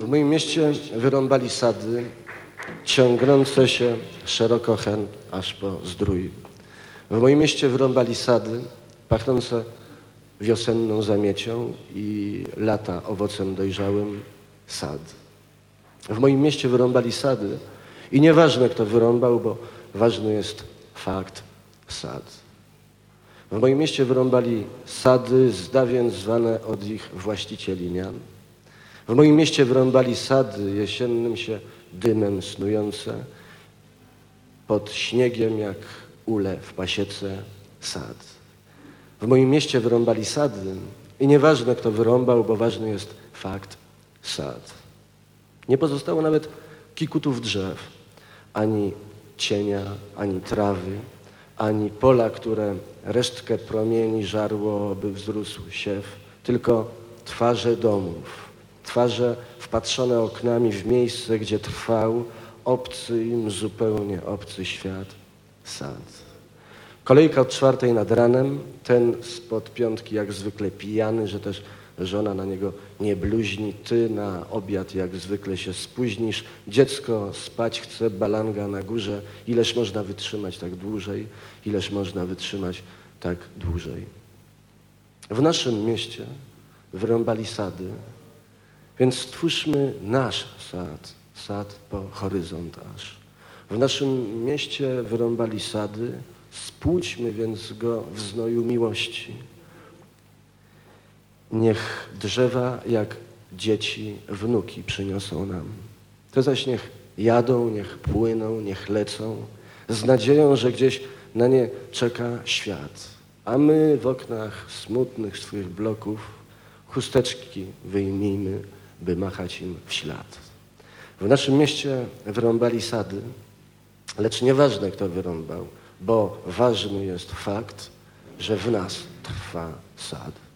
W moim mieście wyrąbali sady, ciągnące się szeroko hen aż po zdrój. W moim mieście wyrąbali sady, pachnące wiosenną zamiecią i lata owocem dojrzałym sad. W moim mieście wyrąbali sady i nieważne kto wyrąbał, bo ważny jest fakt sad. W moim mieście wyrąbali sady z dawien zwane od ich właścicieli mian. W moim mieście wyrąbali sady jesiennym się dymem snujące, pod śniegiem jak ule w pasiece sad. W moim mieście wyrąbali sady i nieważne kto wyrąbał, bo ważny jest fakt sad. Nie pozostało nawet kikutów drzew, ani cienia, ani trawy, ani pola, które resztkę promieni żarło, by wzrósł siew, tylko twarze domów, twarze wpatrzone oknami w miejsce, gdzie trwał obcy im zupełnie obcy świat, sad. Kolejka od czwartej nad ranem, ten spod piątki jak zwykle pijany, że też żona na niego nie bluźni, ty na obiad jak zwykle się spóźnisz, dziecko spać chce, balanga na górze, ileż można wytrzymać tak dłużej, ileż można wytrzymać tak dłużej. W naszym mieście wyrąbali sady, więc stwórzmy nasz sad, sad po horyzont aż. W naszym mieście wyrąbali sady, spłóćmy więc go w znoju miłości. Niech drzewa jak dzieci, wnuki przyniosą nam. To zaś niech jadą, niech płyną, niech lecą, z nadzieją, że gdzieś na nie czeka świat. A my w oknach smutnych swych bloków chusteczki wyjmijmy, by machać im w ślad. W naszym mieście wyrąbali sady, lecz nieważne kto wyrąbał, bo ważny jest fakt, że w nas trwa sad.